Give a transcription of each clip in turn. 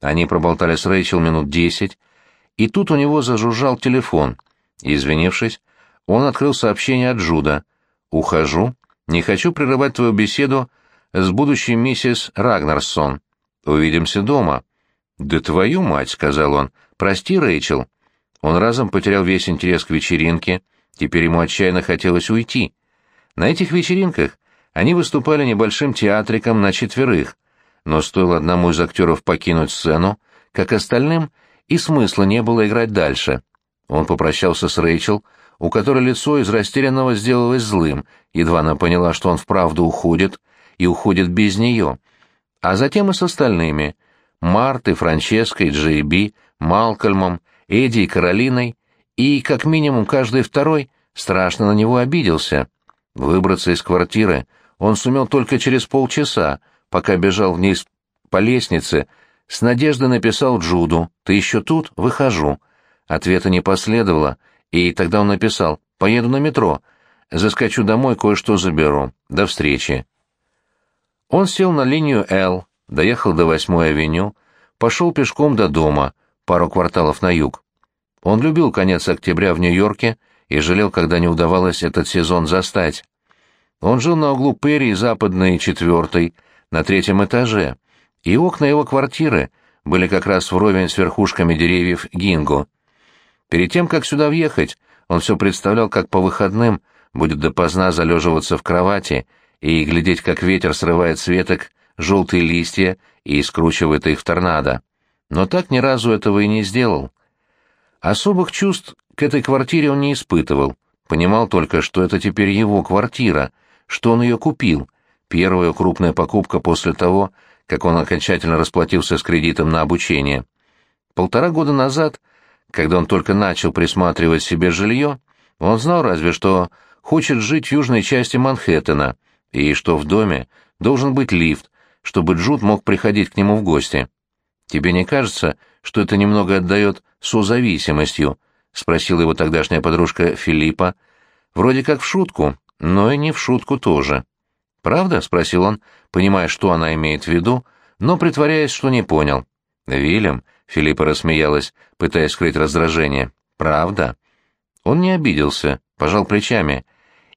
Они проболтали с Рэйчел минут десять, и тут у него зажужжал телефон. Извинившись, он открыл сообщение от Джуда. «Ухожу. Не хочу прерывать твою беседу с будущей миссис Рагнарсон. Увидимся дома». «Да твою мать», — сказал он. «Прости, Рэйчел». Он разом потерял весь интерес к вечеринке, теперь ему отчаянно хотелось уйти. На этих вечеринках они выступали небольшим театриком на четверых, но стоило одному из актеров покинуть сцену, как остальным и смысла не было играть дальше. Он попрощался с Рэйчел, у которой лицо из растерянного сделалось злым, едва она поняла, что он вправду уходит, и уходит без нее. А затем и с остальными — Мартой, Франческой, Джей Би, Малкольмом, Эдди и Каролиной, и, как минимум, каждый второй страшно на него обиделся. Выбраться из квартиры он сумел только через полчаса, пока бежал вниз по лестнице, с надеждой написал Джуду «Ты еще тут? Выхожу». Ответа не последовало, и тогда он написал «Поеду на метро, заскочу домой, кое-что заберу. До встречи». Он сел на линию «Л», доехал до восьмой авеню, пошел пешком до дома, пару кварталов на юг. Он любил конец октября в Нью-Йорке и жалел, когда не удавалось этот сезон застать. Он жил на углу Перри и Западной четвертой, на третьем этаже, и окна его квартиры были как раз вровень с верхушками деревьев Гинго. Перед тем, как сюда въехать, он все представлял, как по выходным будет допоздна залеживаться в кровати и глядеть, как ветер срывает с веток желтые листья и скручивает их в торнадо. Но так ни разу этого и не сделал. Особых чувств к этой квартире он не испытывал, понимал только, что это теперь его квартира, что он ее купил, первая крупная покупка после того, как он окончательно расплатился с кредитом на обучение. Полтора года назад, когда он только начал присматривать себе жилье, он знал разве что хочет жить в южной части Манхэттена, и что в доме должен быть лифт, чтобы Джуд мог приходить к нему в гости. «Тебе не кажется, что это немного отдает созависимостью?» — спросила его тогдашняя подружка Филиппа. «Вроде как в шутку, но и не в шутку тоже». «Правда?» — спросил он, понимая, что она имеет в виду, но притворяясь, что не понял. «Вильям», — Филиппа рассмеялась, пытаясь скрыть раздражение. «Правда?» Он не обиделся, пожал плечами.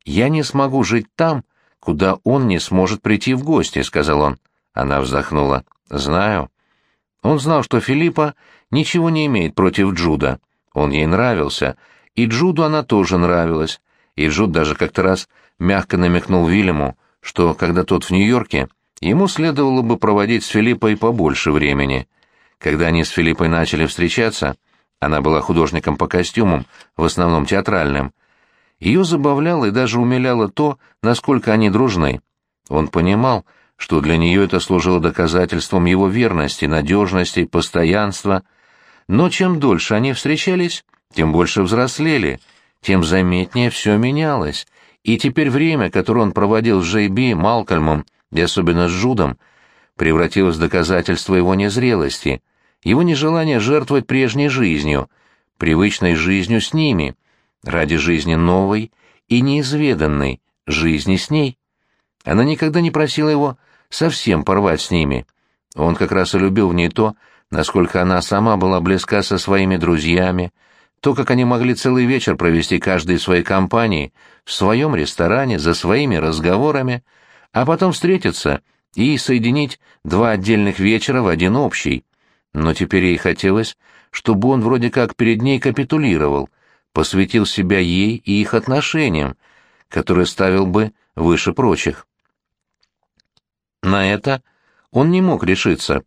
«Я не смогу жить там, куда он не сможет прийти в гости», — сказал он. Она вздохнула. «Знаю». Он знал, что Филиппа ничего не имеет против Джуда. Он ей нравился, и Джуду она тоже нравилась. И Джуд даже как-то раз мягко намекнул Вильяму, что, когда тот в Нью-Йорке, ему следовало бы проводить с Филиппой побольше времени. Когда они с Филиппой начали встречаться, она была художником по костюмам, в основном театральным, ее забавляло и даже умиляло то, насколько они дружны. Он понимал, что для нее это служило доказательством его верности, надежности, постоянства. Но чем дольше они встречались, тем больше взрослели, тем заметнее все менялось. И теперь время, которое он проводил с Джей Малкольмом и особенно с Джудом, превратилось в доказательство его незрелости, его нежелание жертвовать прежней жизнью, привычной жизнью с ними, ради жизни новой и неизведанной, жизни с ней. Она никогда не просила его совсем порвать с ними. Он как раз и любил в ней то, насколько она сама была близка со своими друзьями, то, как они могли целый вечер провести каждый в своей компании, в своем ресторане, за своими разговорами, а потом встретиться и соединить два отдельных вечера в один общий. Но теперь ей хотелось, чтобы он вроде как перед ней капитулировал, посвятил себя ей и их отношениям, которые ставил бы выше прочих. На это он не мог решиться.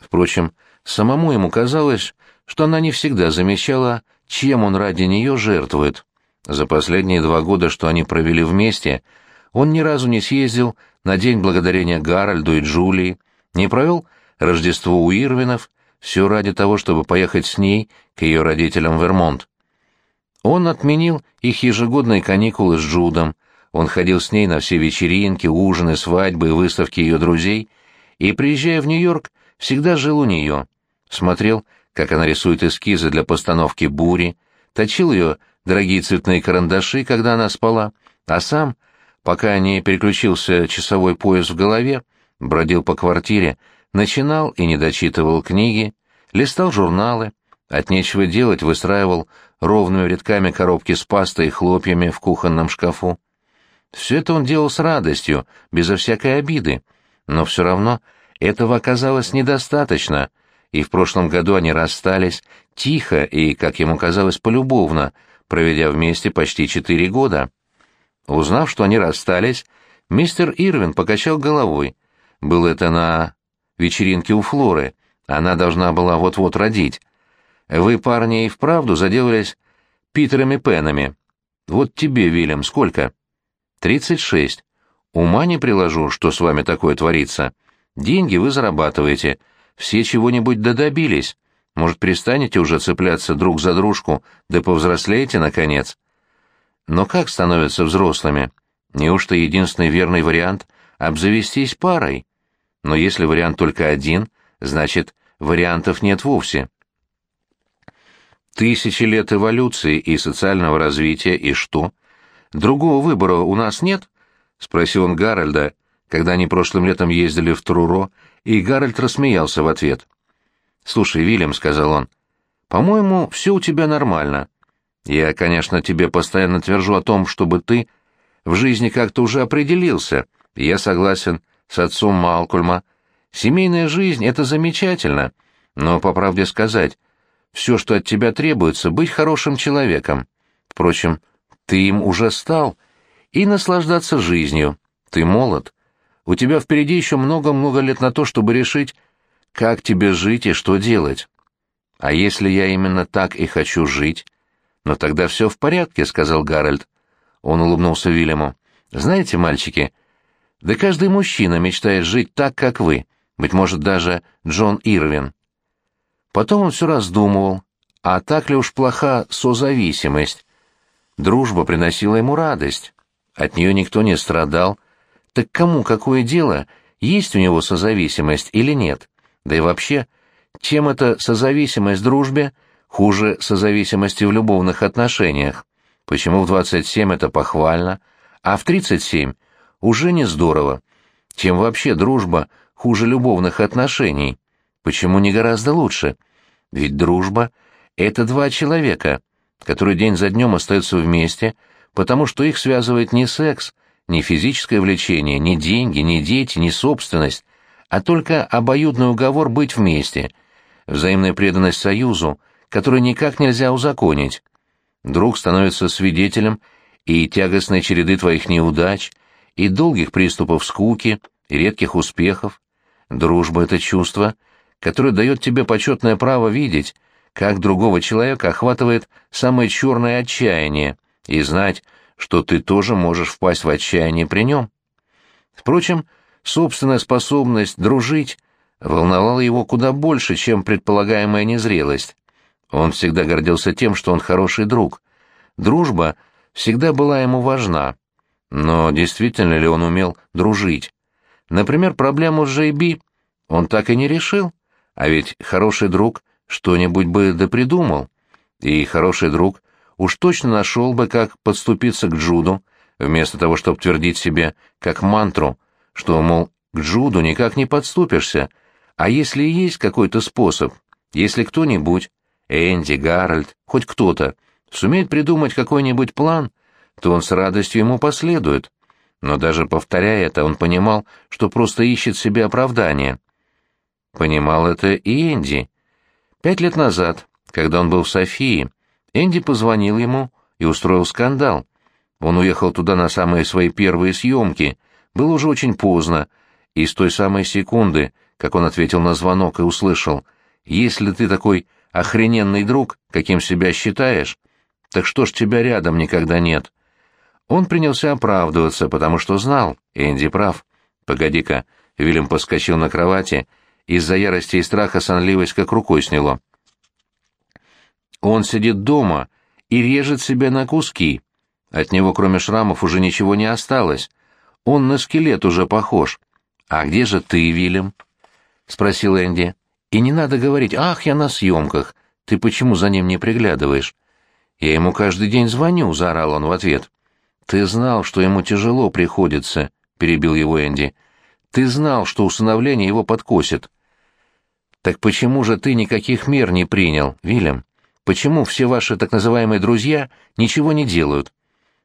Впрочем, самому ему казалось, что она не всегда замечала, чем он ради нее жертвует. За последние два года, что они провели вместе, он ни разу не съездил на День Благодарения Гарольду и Джулии, не провел Рождество у Ирвинов, все ради того, чтобы поехать с ней к ее родителям в Вермонт. Он отменил их ежегодные каникулы с Джудом, он ходил с ней на все вечеринки, ужины, свадьбы и выставки ее друзей, и, приезжая в Нью-Йорк, всегда жил у нее. Смотрел, как она рисует эскизы для постановки «Бури», точил ее дорогие цветные карандаши, когда она спала, а сам, пока не переключился часовой пояс в голове, бродил по квартире, Начинал и не дочитывал книги, листал журналы, от нечего делать выстраивал ровными рядками коробки с пастой и хлопьями в кухонном шкафу. Все это он делал с радостью, безо всякой обиды, но все равно этого оказалось недостаточно, и в прошлом году они расстались тихо и, как ему казалось, полюбовно, проведя вместе почти четыре года. Узнав, что они расстались, мистер Ирвин покачал головой. Было это на вечеринке у Флоры, она должна была вот-вот родить. Вы, парни, и вправду заделались Питерами Пенами. Вот тебе, Вильям, сколько? Тридцать шесть. Ума не приложу, что с вами такое творится. Деньги вы зарабатываете, все чего-нибудь додобились. Может, перестанете уже цепляться друг за дружку, да повзрослеете, наконец? Но как становятся взрослыми? Неужто единственный верный вариант — обзавестись парой? Но если вариант только один, значит, вариантов нет вовсе. Тысячи лет эволюции и социального развития, и что? Другого выбора у нас нет? — спросил он Гарольда, когда они прошлым летом ездили в Труро, и Гарольд рассмеялся в ответ. «Слушай, Вильям», — сказал он, — «по-моему, все у тебя нормально. Я, конечно, тебе постоянно твержу о том, чтобы ты в жизни как-то уже определился, я согласен с отцом Малкольма. Семейная жизнь — это замечательно, но, по правде сказать, все, что от тебя требуется, быть хорошим человеком. Впрочем, ты им уже стал, и наслаждаться жизнью. Ты молод. У тебя впереди еще много-много лет на то, чтобы решить, как тебе жить и что делать. А если я именно так и хочу жить? Но тогда все в порядке, — сказал Гарольд. Он улыбнулся Вильяму. Знаете, мальчики, да каждый мужчина мечтает жить так, как вы, быть может, даже Джон Ирвин. Потом он все раздумывал, а так ли уж плоха созависимость? Дружба приносила ему радость, от нее никто не страдал. Так кому какое дело, есть у него созависимость или нет? Да и вообще, чем эта созависимость в дружбе хуже созависимости в любовных отношениях? Почему в 27 это похвально, а в 37 уже не здорово? Чем вообще дружба хуже любовных отношений? Почему не гораздо лучше? Ведь дружба — это два человека, которые день за днем остаются вместе, потому что их связывает не секс, не физическое влечение, не деньги, не дети, не собственность, а только обоюдный уговор быть вместе, взаимная преданность союзу, которую никак нельзя узаконить. Друг становится свидетелем и тягостной череды твоих неудач, и долгих приступов скуки, и редких успехов. Дружба — это чувство, которое дает тебе почетное право видеть, как другого человека охватывает самое черное отчаяние, и знать, что ты тоже можешь впасть в отчаяние при нем. Впрочем, Собственная способность дружить волновала его куда больше, чем предполагаемая незрелость. Он всегда гордился тем, что он хороший друг. Дружба всегда была ему важна. Но действительно ли он умел дружить? Например, проблему с Джейби он так и не решил. А ведь хороший друг что-нибудь бы допридумал. И хороший друг уж точно нашел бы, как подступиться к Джуду, вместо того, чтобы твердить себе, как мантру — что, мол, к Джуду никак не подступишься, а если есть какой-то способ, если кто-нибудь, Энди, Гарольд, хоть кто-то, сумеет придумать какой-нибудь план, то он с радостью ему последует. Но даже повторяя это, он понимал, что просто ищет себе оправдание. Понимал это и Энди. Пять лет назад, когда он был в Софии, Энди позвонил ему и устроил скандал. Он уехал туда на самые свои первые съемки — было уже очень поздно, и с той самой секунды, как он ответил на звонок и услышал, «Если ты такой охрененный друг, каким себя считаешь, так что ж тебя рядом никогда нет?» Он принялся оправдываться, потому что знал, Энди прав. «Погоди-ка», — Вильям поскочил на кровати, из-за ярости и страха сонливость как рукой сняло. Он сидит дома и режет себя на куски. От него, кроме шрамов, уже ничего не осталось. Он на скелет уже похож. А где же ты, Вильям? спросил Энди. И не надо говорить: "Ах, я на съемках. Ты почему за ним не приглядываешь?" Я ему каждый день звоню, заорал он в ответ. Ты знал, что ему тяжело приходится, перебил его Энди. Ты знал, что усыновление его подкосит. Так почему же ты никаких мер не принял, Вильям? Почему все ваши так называемые друзья ничего не делают?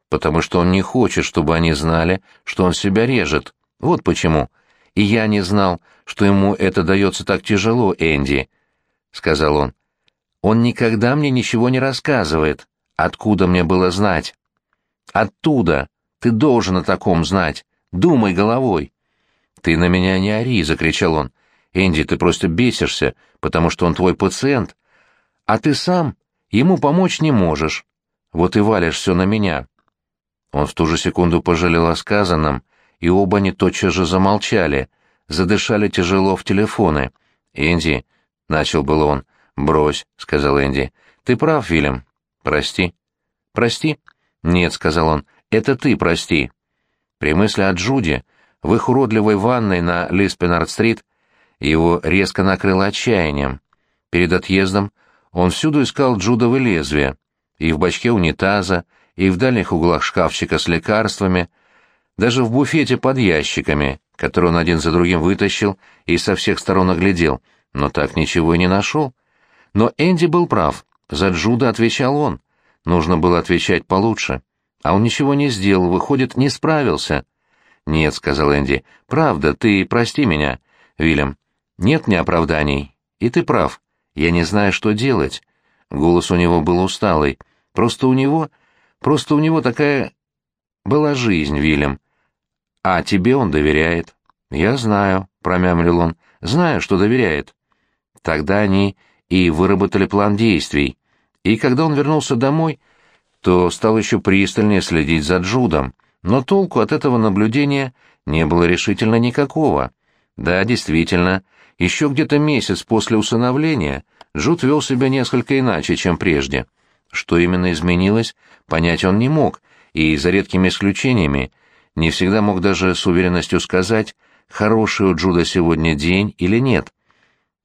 Потому что он не хочет, чтобы они знали, что он себя режет. Вот почему. И я не знал, что ему это дается так тяжело, Энди, — сказал он. Он никогда мне ничего не рассказывает. Откуда мне было знать? Оттуда. Ты должен о таком знать. Думай головой. Ты на меня не ори, — закричал он. Энди, ты просто бесишься, потому что он твой пациент, а ты сам ему помочь не можешь. Вот и валишь все на меня». Он в ту же секунду пожалел о сказанном, и оба они тотчас же замолчали, задышали тяжело в телефоны. «Энди», — начал был он, — «брось», — сказал Энди. «Ты прав, Вильям. Прости». «Прости?» «Нет», — сказал он, — «это ты прости». При мысли о Джуди в их уродливой ванной на Лиспенард-стрит его резко накрыло отчаянием. Перед отъездом он всюду искал джудовы лезвия, и в бачке унитаза, и в дальних углах шкафчика с лекарствами, даже в буфете под ящиками, который он один за другим вытащил и со всех сторон оглядел, но так ничего и не нашел. Но Энди был прав, за Джуда отвечал он. Нужно было отвечать получше. А он ничего не сделал, выходит, не справился. «Нет», — сказал Энди, — «правда, ты прости меня, Вильям. Нет мне оправданий. И ты прав. Я не знаю, что делать. Голос у него был усталый. Просто у него... Просто у него такая... Была жизнь, Вильям. А тебе он доверяет. Я знаю, промямлил он. Знаю, что доверяет. Тогда они и выработали план действий. И когда он вернулся домой, то стал еще пристальнее следить за Джудом. Но толку от этого наблюдения не было решительно никакого. Да, действительно, еще где-то месяц после усыновления Джуд вел себя несколько иначе, чем прежде. Что именно изменилось, понять он не мог, и, за редкими исключениями, не всегда мог даже с уверенностью сказать, хороший у Джуда сегодня день или нет.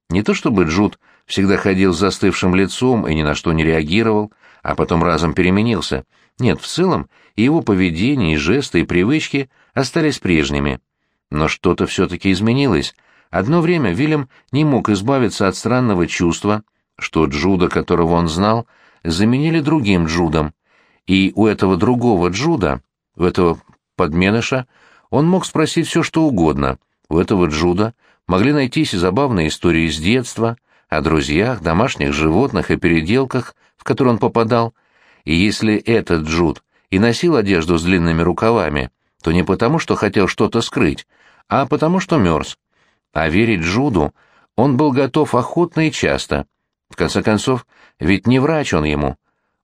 Не то чтобы Джуд всегда ходил с застывшим лицом и ни на что не реагировал, а потом разом переменился. Нет, в целом и его поведение, и жесты, и привычки остались прежними. Но что-то все-таки изменилось — Одно время Вильям не мог избавиться от странного чувства, что Джуда, которого он знал, заменили другим Джудом, и у этого другого Джуда, у этого подменыша, он мог спросить все, что угодно. У этого Джуда могли найтись и забавные истории из детства, о друзьях, домашних животных и переделках, в которые он попадал. И если этот Джуд и носил одежду с длинными рукавами, то не потому, что хотел что-то скрыть, а потому, что мерз. А верить Джуду он был готов охотно и часто. В конце концов, ведь не врач он ему.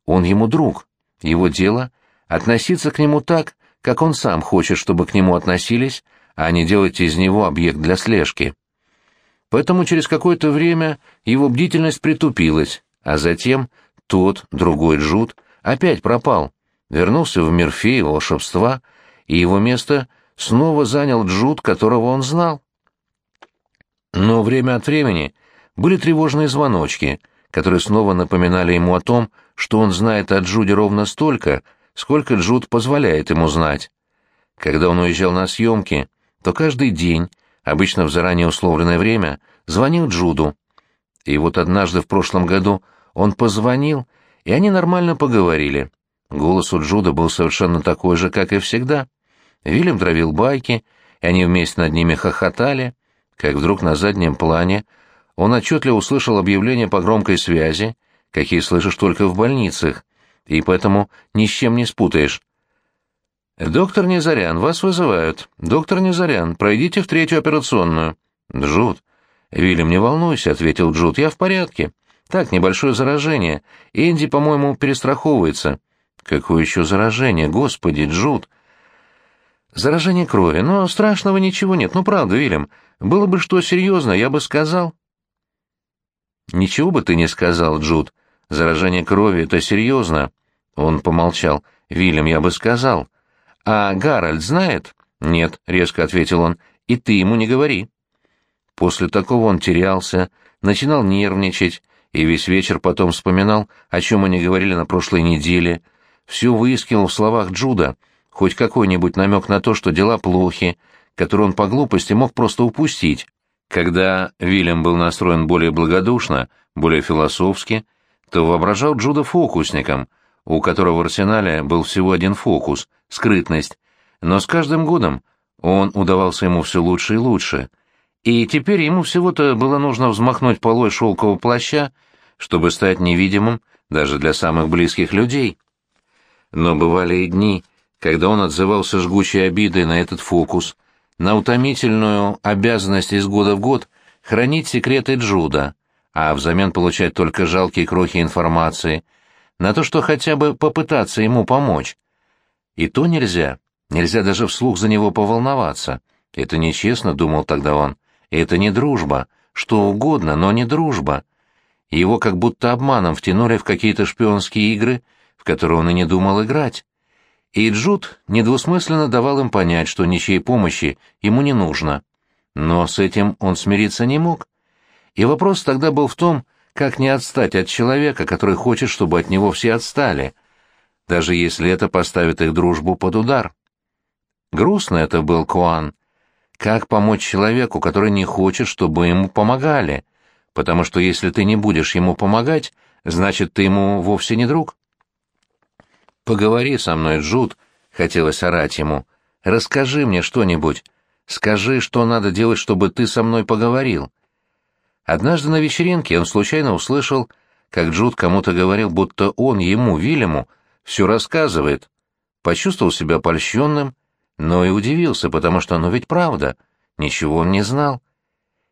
Он ему друг. Его дело — относиться к нему так, как он сам хочет, чтобы к нему относились, а не делать из него объект для слежки. Поэтому через какое-то время его бдительность притупилась, а затем тот, другой Джуд, опять пропал, вернулся в мир феи волшебства, и его место снова занял Джуд, которого он знал. Но время от времени были тревожные звоночки, которые снова напоминали ему о том, что он знает о Джуде ровно столько, сколько Джуд позволяет ему знать. Когда он уезжал на съемки, то каждый день, обычно в заранее условленное время, звонил Джуду. И вот однажды в прошлом году он позвонил, и они нормально поговорили. Голос у Джуда был совершенно такой же, как и всегда. Вильям травил байки, и они вместе над ними хохотали — как вдруг на заднем плане он отчетливо услышал объявление по громкой связи, какие слышишь только в больницах, и поэтому ни с чем не спутаешь. «Доктор Незарян, вас вызывают. Доктор Незарян, пройдите в третью операционную». «Джуд». «Вильям, не волнуйся», — ответил Джуд, — «я в порядке. Так, небольшое заражение. Энди, по-моему, перестраховывается». «Какое еще заражение? Господи, Джуд!» «Заражение крови. Но страшного ничего нет. Ну, правда, Вильям. Было бы что серьезно, я бы сказал. Ничего бы ты не сказал, Джуд. Заражение крови — это серьезно. Он помолчал. Вильям, я бы сказал. А Гарольд знает? Нет, резко ответил он. И ты ему не говори. После такого он терялся, начинал нервничать, и весь вечер потом вспоминал, о чем они говорили на прошлой неделе. Все выискивал в словах Джуда, хоть какой-нибудь намек на то, что дела плохи, который он по глупости мог просто упустить. Когда Вильям был настроен более благодушно, более философски, то воображал Джуда фокусником, у которого в арсенале был всего один фокус — скрытность, но с каждым годом он удавался ему все лучше и лучше, и теперь ему всего-то было нужно взмахнуть полой шелкового плаща, чтобы стать невидимым даже для самых близких людей. Но бывали и дни, когда он отзывался жгучей обидой на этот фокус, на утомительную обязанность из года в год хранить секреты Джуда, а взамен получать только жалкие крохи информации, на то, что хотя бы попытаться ему помочь. И то нельзя, нельзя даже вслух за него поволноваться. Это нечестно, думал тогда он. Это не дружба, что угодно, но не дружба. Его как будто обманом втянули в какие-то шпионские игры, в которые он и не думал играть и Джуд недвусмысленно давал им понять, что ничьей помощи ему не нужно. Но с этим он смириться не мог. И вопрос тогда был в том, как не отстать от человека, который хочет, чтобы от него все отстали, даже если это поставит их дружбу под удар. Грустно это был Куан. Как помочь человеку, который не хочет, чтобы ему помогали? Потому что если ты не будешь ему помогать, значит, ты ему вовсе не друг. «Поговори со мной, Джуд», — хотелось орать ему. «Расскажи мне что-нибудь. Скажи, что надо делать, чтобы ты со мной поговорил». Однажды на вечеринке он случайно услышал, как Джуд кому-то говорил, будто он ему, Вильяму, все рассказывает. Почувствовал себя польщенным, но и удивился, потому что оно ведь правда. Ничего он не знал.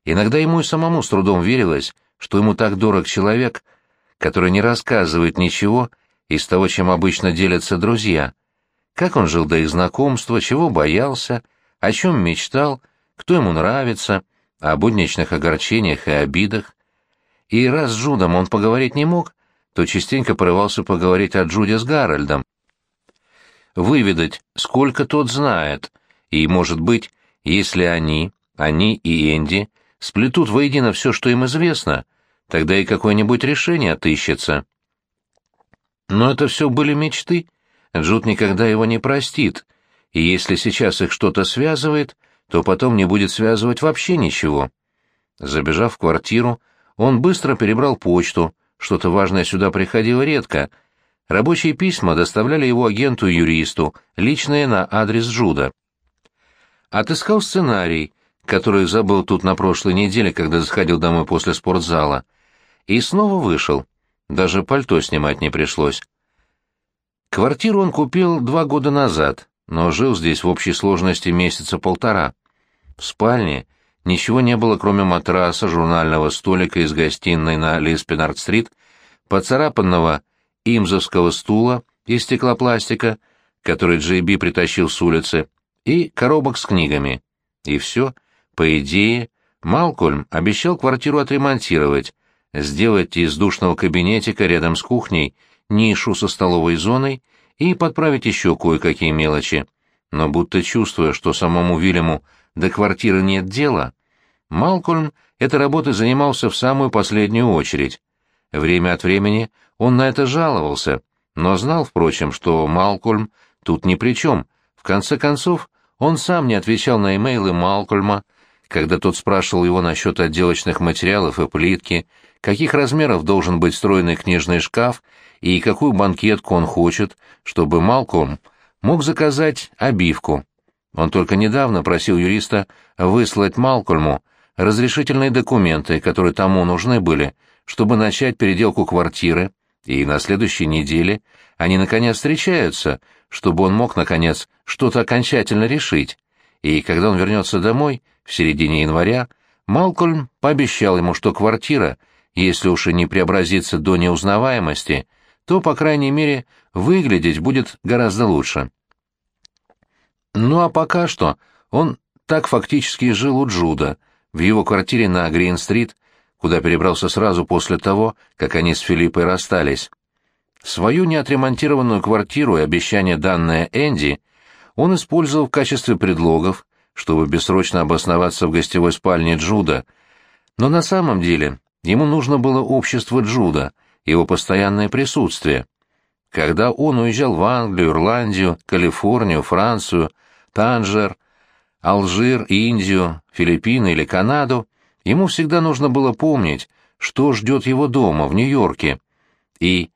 Иногда ему и самому с трудом верилось, что ему так дорог человек, который не рассказывает ничего, — из того, чем обычно делятся друзья. Как он жил до их знакомства, чего боялся, о чем мечтал, кто ему нравится, о будничных огорчениях и обидах. И раз с Джудом он поговорить не мог, то частенько порывался поговорить о Джуде с Гарольдом. Выведать, сколько тот знает, и, может быть, если они, они и Энди, сплетут воедино все, что им известно, тогда и какое-нибудь решение отыщется. Но это все были мечты. Джуд никогда его не простит, и если сейчас их что-то связывает, то потом не будет связывать вообще ничего. Забежав в квартиру, он быстро перебрал почту, что-то важное сюда приходило редко. Рабочие письма доставляли его агенту-юристу, личные на адрес Джуда. Отыскал сценарий, который забыл тут на прошлой неделе, когда заходил домой после спортзала, и снова вышел. Даже пальто снимать не пришлось. Квартиру он купил два года назад, но жил здесь в общей сложности месяца полтора. В спальне ничего не было, кроме матраса, журнального столика из гостиной на Лиспенард-стрит, поцарапанного имзовского стула из стеклопластика, который Джей Би притащил с улицы, и коробок с книгами. И все. По идее, Малкольм обещал квартиру отремонтировать, сделать из душного кабинетика рядом с кухней нишу со столовой зоной и подправить еще кое-какие мелочи. Но будто чувствуя, что самому Вильяму до квартиры нет дела, Малкольм этой работой занимался в самую последнюю очередь. Время от времени он на это жаловался, но знал, впрочем, что Малкольм тут ни при чем. В конце концов, он сам не отвечал на имейлы Малкольма, когда тот спрашивал его насчет отделочных материалов и плитки, каких размеров должен быть встроенный книжный шкаф и какую банкетку он хочет, чтобы Малком мог заказать обивку. Он только недавно просил юриста выслать Малкольму разрешительные документы, которые тому нужны были, чтобы начать переделку квартиры, и на следующей неделе они наконец встречаются, чтобы он мог, наконец, что-то окончательно решить. И когда он вернется домой, в середине января, Малкольм пообещал ему, что квартира — если уж и не преобразится до неузнаваемости, то, по крайней мере, выглядеть будет гораздо лучше. Ну а пока что он так фактически жил у Джуда, в его квартире на Грин-стрит, куда перебрался сразу после того, как они с Филиппой расстались. Свою неотремонтированную квартиру и обещание, данное Энди, он использовал в качестве предлогов, чтобы бессрочно обосноваться в гостевой спальне Джуда, но на самом деле Ему нужно было общество Джуда, его постоянное присутствие. Когда он уезжал в Англию, Ирландию, Калифорнию, Францию, Танжер, Алжир, Индию, Филиппины или Канаду, Ему всегда нужно было помнить, что ждет его дома, в Нью-Йорке. И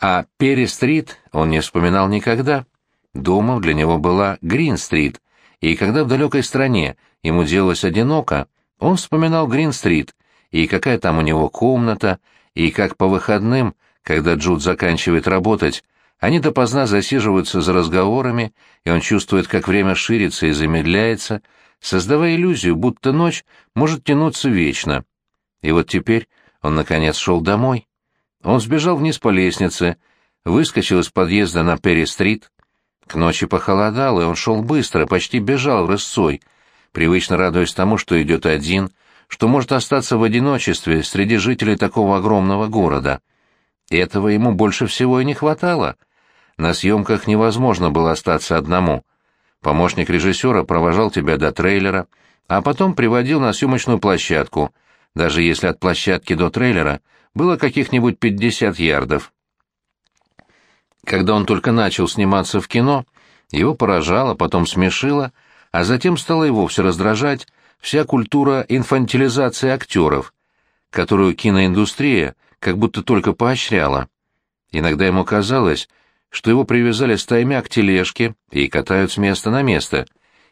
о Перри-стрит он не вспоминал никогда. Дома для него была Грин-стрит, и когда в далекой стране ему делалось одиноко, он вспоминал Грин-стрит, и какая там у него комната, и как по выходным, когда Джуд заканчивает работать, они допоздна засиживаются за разговорами, и он чувствует, как время ширится и замедляется, создавая иллюзию, будто ночь может тянуться вечно. И вот теперь он, наконец, шел домой. Он сбежал вниз по лестнице, выскочил из подъезда на Перри-стрит. К ночи похолодало, и он шел быстро, почти бежал рысцой, привычно радуясь тому, что идет один, что может остаться в одиночестве среди жителей такого огромного города. Этого ему больше всего и не хватало — на съемках невозможно было остаться одному. Помощник режиссера провожал тебя до трейлера, а потом приводил на съемочную площадку, даже если от площадки до трейлера было каких-нибудь 50 ярдов. Когда он только начал сниматься в кино, его поражало, потом смешило, а затем стало и вовсе раздражать вся культура инфантилизации актеров, которую киноиндустрия как будто только поощряла. Иногда ему казалось, что его привязали стаймя к тележке и катают с места на место.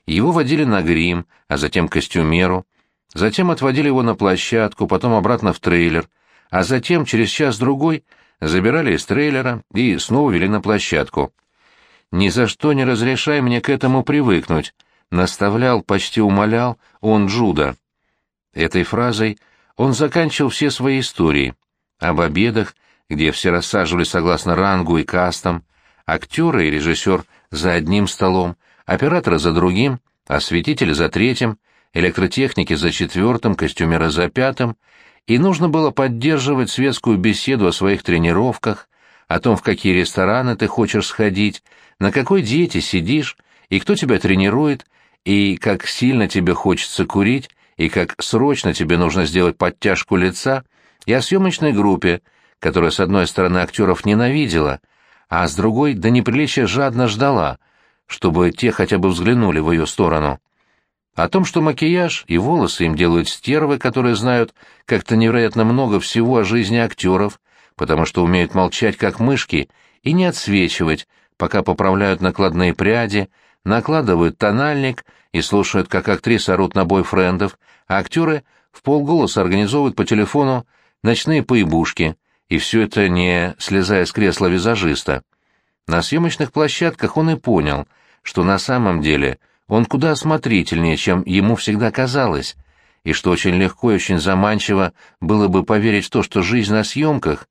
Его водили на грим, а затем костюмеру, затем отводили его на площадку, потом обратно в трейлер, а затем через час-другой забирали из трейлера и снова вели на площадку. «Ни за что не разрешай мне к этому привыкнуть», — наставлял, почти умолял он Джуда. Этой фразой он заканчивал все свои истории. Об обедах, где все рассаживались согласно рангу и кастам, актеры и режиссер за одним столом, операторы за другим, осветители за третьим, электротехники за четвертым, костюмеры за пятым, и нужно было поддерживать светскую беседу о своих тренировках, о том, в какие рестораны ты хочешь сходить, на какой диете сидишь, и кто тебя тренирует, и как сильно тебе хочется курить, и как срочно тебе нужно сделать подтяжку лица, и о съемочной группе, которая, с одной стороны, актеров ненавидела, а с другой до неприличия жадно ждала, чтобы те хотя бы взглянули в ее сторону. О том, что макияж и волосы им делают стервы, которые знают как-то невероятно много всего о жизни актеров, потому что умеют молчать как мышки и не отсвечивать, пока поправляют накладные пряди, накладывают тональник и слушают, как актрисы орут на бойфрендов, а актеры в полголоса организовывают по телефону ночные поебушки, и все это не слезая с кресла визажиста. На съемочных площадках он и понял, что на самом деле он куда осмотрительнее, чем ему всегда казалось, и что очень легко и очень заманчиво было бы поверить в то, что жизнь на съемках,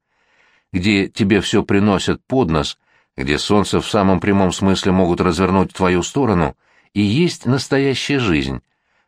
где тебе все приносят под нос, где солнце в самом прямом смысле могут развернуть в твою сторону, и есть настоящая жизнь.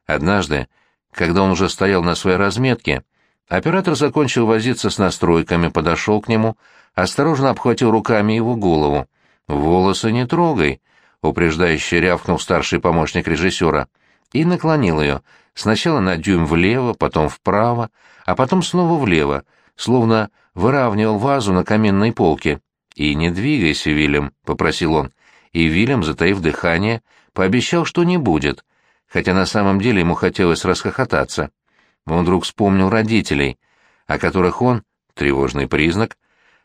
Однажды, когда он уже стоял на своей разметке, Оператор закончил возиться с настройками, подошел к нему, осторожно обхватил руками его голову. «Волосы не трогай», — упреждающе рявкнул старший помощник режиссера, и наклонил ее, сначала на дюйм влево, потом вправо, а потом снова влево, словно выравнивал вазу на каменной полке. «И не двигайся, Вильям», — попросил он. И Вильям, затаив дыхание, пообещал, что не будет, хотя на самом деле ему хотелось расхохотаться. Он вдруг вспомнил родителей, о которых он, тревожный признак,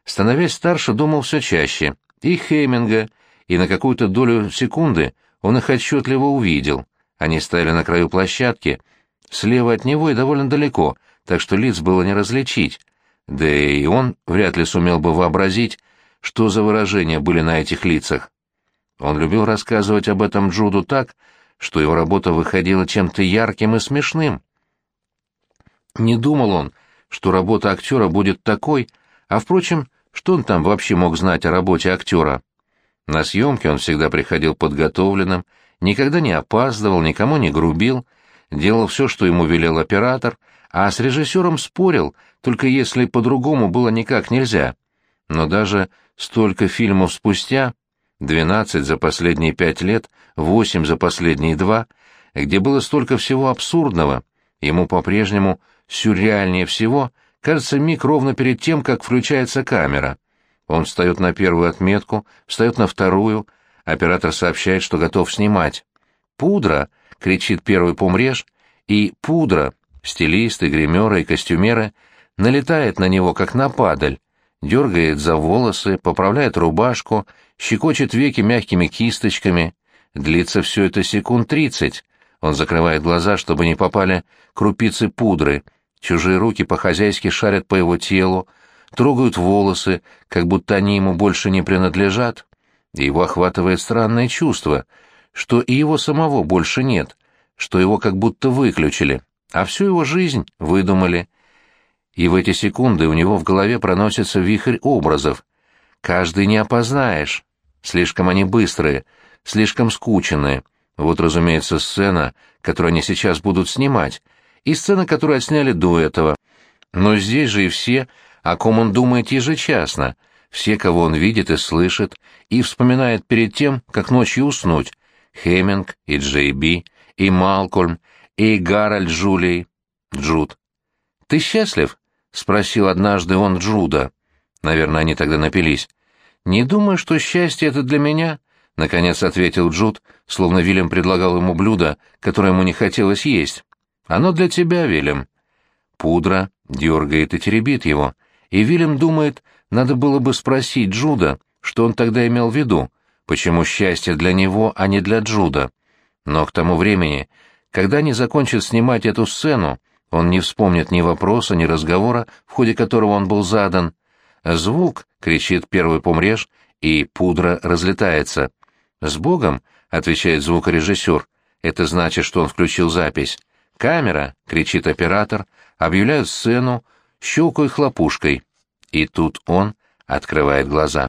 становясь старше, думал все чаще, и Хейминга, и на какую-то долю секунды он их отчетливо увидел. Они стояли на краю площадки, слева от него и довольно далеко, так что лиц было не различить. Да и он вряд ли сумел бы вообразить, что за выражения были на этих лицах. Он любил рассказывать об этом Джуду так, что его работа выходила чем-то ярким и смешным. Не думал он, что работа актера будет такой, а, впрочем, что он там вообще мог знать о работе актера? На съемке он всегда приходил подготовленным, никогда не опаздывал, никому не грубил, делал все, что ему велел оператор, а с режиссером спорил, только если по-другому было никак нельзя. Но даже столько фильмов спустя, двенадцать за последние пять лет, восемь за последние два, где было столько всего абсурдного, ему по-прежнему сюрреальнее всего кажется миг ровно перед тем, как включается камера. Он встает на первую отметку, встает на вторую, оператор сообщает, что готов снимать. «Пудра!» — кричит первый помреж, и «пудра!» Стилисты, гримеры и костюмеры налетает на него, как на падаль, дергает за волосы, поправляет рубашку, щекочет веки мягкими кисточками. Длится все это секунд тридцать. Он закрывает глаза, чтобы не попали крупицы пудры. Чужие руки по-хозяйски шарят по его телу, трогают волосы, как будто они ему больше не принадлежат. Его охватывает странное чувство, что и его самого больше нет, что его как будто выключили, а всю его жизнь выдумали. И в эти секунды у него в голове проносится вихрь образов. Каждый не опознаешь. Слишком они быстрые, слишком скученные. Вот, разумеется, сцена, которую они сейчас будут снимать, и сцена, которую отсняли до этого. Но здесь же и все, о ком он думает ежечасно, все, кого он видит и слышит, и вспоминает перед тем, как ночью уснуть. Хеминг и Джей Би, и Малкольм, и Гарольд Джулей. Джуд. «Ты счастлив?» — спросил однажды он Джуда. Наверное, они тогда напились. «Не думаю, что счастье — это для меня», — наконец ответил Джуд, словно Вильям предлагал ему блюдо, которое ему не хотелось есть. «Оно для тебя, Вильям». Пудра дергает и теребит его, и Вильям думает, надо было бы спросить Джуда, что он тогда имел в виду, почему счастье для него, а не для Джуда. Но к тому времени, когда они закончат снимать эту сцену, он не вспомнит ни вопроса, ни разговора, в ходе которого он был задан. «Звук!» — кричит первый помреж, и пудра разлетается. «С Богом!» — отвечает звукорежиссер. Это значит, что он включил запись. «Камера!» — кричит оператор, объявляют сцену, щелкают хлопушкой. И тут он открывает глаза.